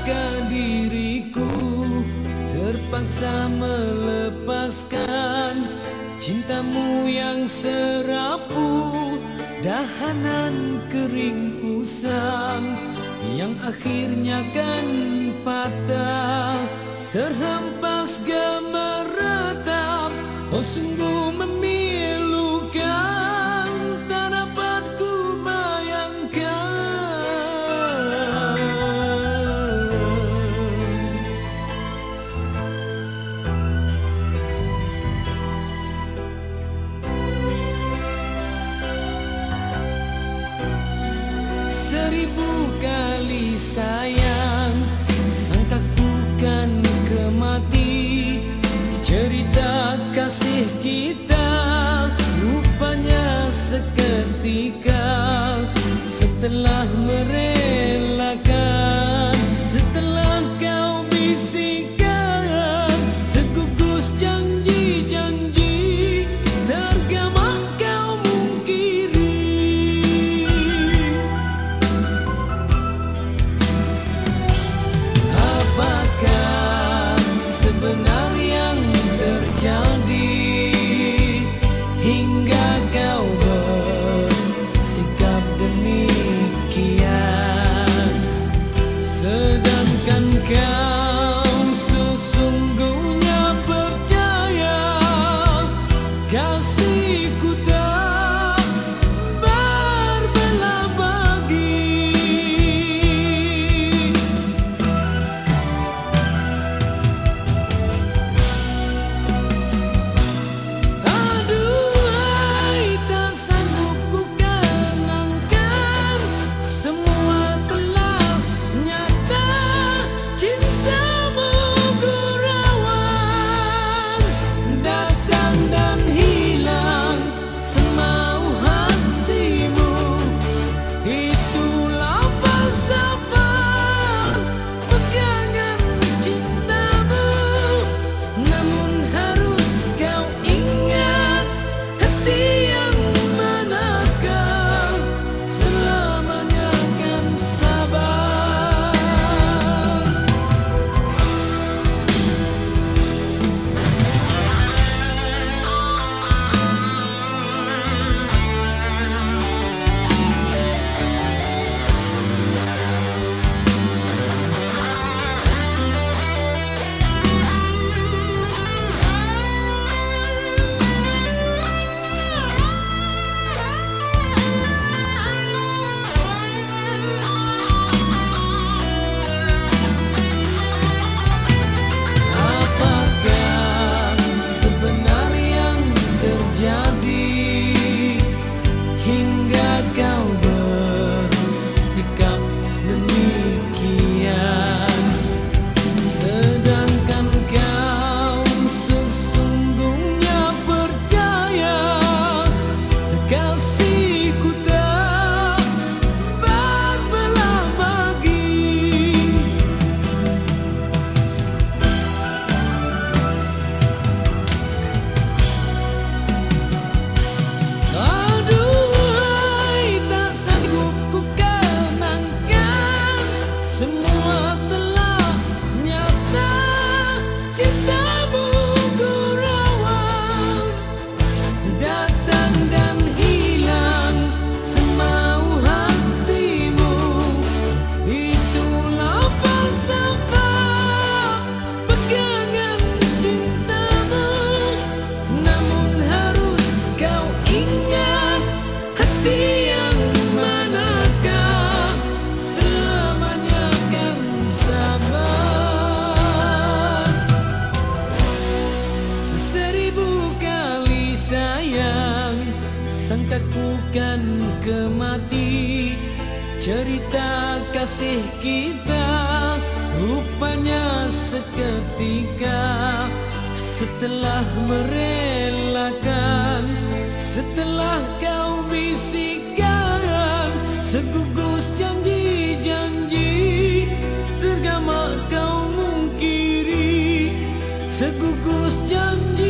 maka diriku terpaksa melepaskan cintamu yang serapu dahanan kering usang yang akhirnya kan patah. Terhempas gemeretap oh sungguh kali sayang. Sangka bukan kemati Cerita kasih kita. Rupanya seketika Setelah merelakan しくて。semua takutkan kemati Cerita kasih kita Rupanya seketika. Setelah merelakan Setelah kau bisikan Segugus janji-janji Tergama kau mungkiri. Segugus janji-janji